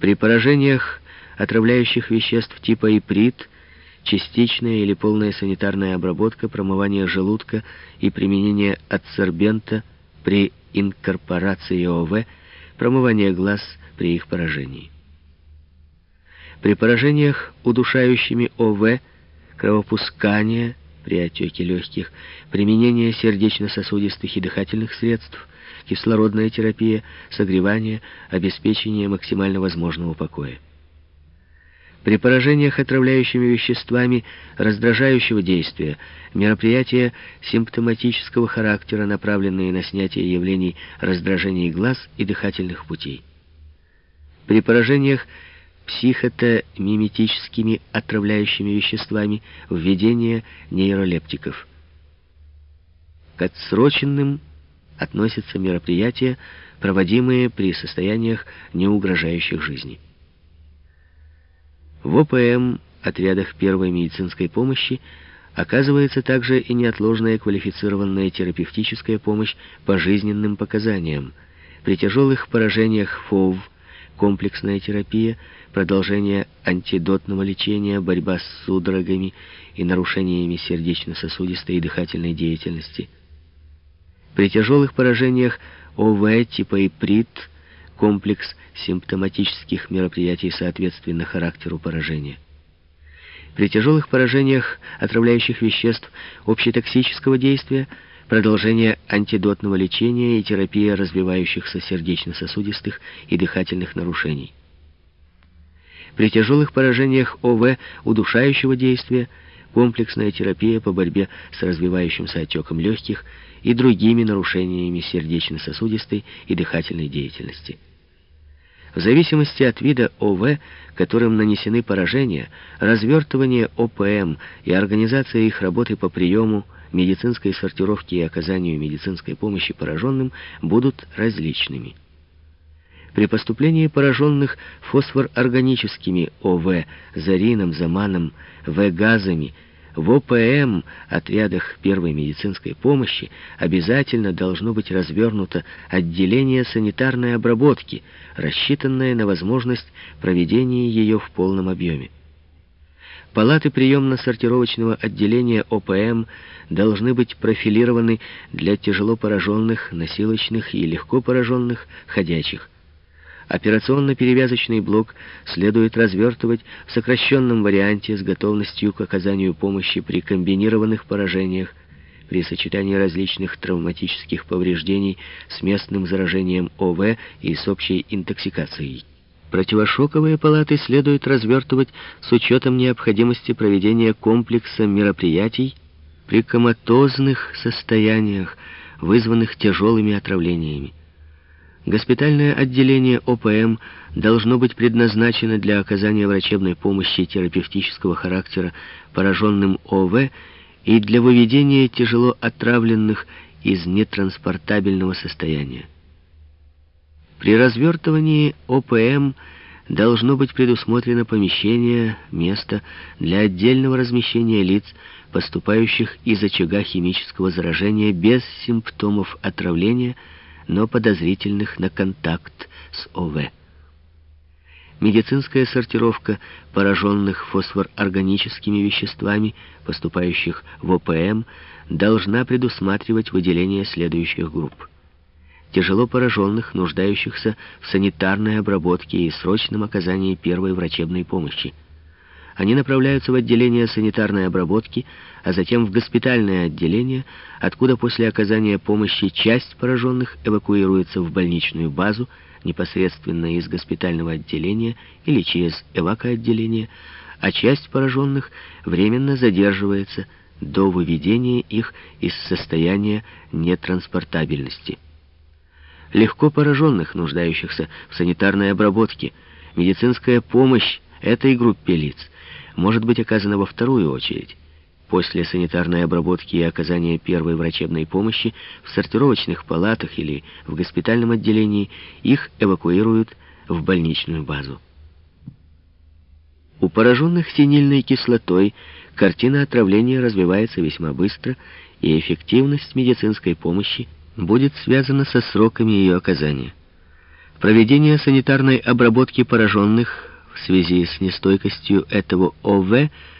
При поражениях отравляющих веществ типа иприт частичная или полная санитарная обработка, промывание желудка и применение адсорбента при инкорпорации ОВ, промывание глаз при их поражении. При поражениях удушающими ОВ, кровопускание при отеке легких, применение сердечно-сосудистых и дыхательных средств, кислородная терапия, согревание, обеспечение максимально возможного покоя. При поражениях отравляющими веществами раздражающего действия мероприятия симптоматического характера, направленные на снятие явлений раздражений глаз и дыхательных путей. При поражениях психотомиметическими отравляющими веществами введение нейролептиков. К отсроченным относятся мероприятия, проводимые при состояниях, не угрожающих жизни. В ОПМ, отрядах первой медицинской помощи, оказывается также и неотложная квалифицированная терапевтическая помощь по жизненным показаниям. При тяжелых поражениях ФОВ, комплексная терапия, продолжение антидотного лечения, борьба с судорогами и нарушениями сердечно-сосудистой и дыхательной деятельности. При тяжелых поражениях ОВ типа иприт – комплекс симптоматических мероприятий соответственно характеру поражения. При тяжелых поражениях отравляющих веществ общетоксического действия продолжение антидотного лечения и терапия развивающихся сердечно-сосудистых и дыхательных нарушений. При тяжелых поражениях ОВ удушающего действия комплексная терапия по борьбе с развивающимся отеком легких и другими нарушениями сердечно-сосудистой и дыхательной деятельности. В зависимости от вида ОВ, которым нанесены поражения, развертывание ОПМ и организация их работы по приему, медицинской сортировке и оказанию медицинской помощи пораженным будут различными. При поступлении пораженных фосфорорганическими ОВ, зарином, заманом, В-газами – в ОПМ, отрядах первой медицинской помощи, обязательно должно быть развернуто отделение санитарной обработки, рассчитанное на возможность проведения ее в полном объеме. Палаты приемно-сортировочного отделения ОПМ должны быть профилированы для тяжело пораженных, носилочных и легко пораженных ходячих. Операционно-перевязочный блок следует развертывать в сокращенном варианте с готовностью к оказанию помощи при комбинированных поражениях, при сочетании различных травматических повреждений с местным заражением ОВ и с общей интоксикацией. Противошоковые палаты следует развертывать с учетом необходимости проведения комплекса мероприятий при коматозных состояниях, вызванных тяжелыми отравлениями. Госпитальное отделение ОПМ должно быть предназначено для оказания врачебной помощи терапевтического характера пораженным ОВ и для выведения тяжело отравленных из нетранспортабельного состояния. При развертывании ОПМ должно быть предусмотрено помещение, место для отдельного размещения лиц, поступающих из очага химического заражения без симптомов отравления, но подозрительных на контакт с ОВ. Медицинская сортировка пораженных фосфорорганическими веществами, поступающих в ОПМ, должна предусматривать выделение следующих групп. Тяжело пораженных, нуждающихся в санитарной обработке и срочном оказании первой врачебной помощи – они направляются в отделение санитарной обработки, а затем в госпитальное отделение, откуда после оказания помощи часть пораженных эвакуируется в больничную базу непосредственно из госпитального отделения или через эвакоотделение, а часть пораженных временно задерживается до выведения их из состояния нетранспортабельности. Легко пораженных, нуждающихся в санитарной обработке, медицинская помощь этой группе лиц – может быть оказана во вторую очередь. После санитарной обработки и оказания первой врачебной помощи в сортировочных палатах или в госпитальном отделении их эвакуируют в больничную базу. У пораженных синильной кислотой картина отравления развивается весьма быстро, и эффективность медицинской помощи будет связана со сроками ее оказания. Проведение санитарной обработки пораженных в связи с нестойкостью этого ОВ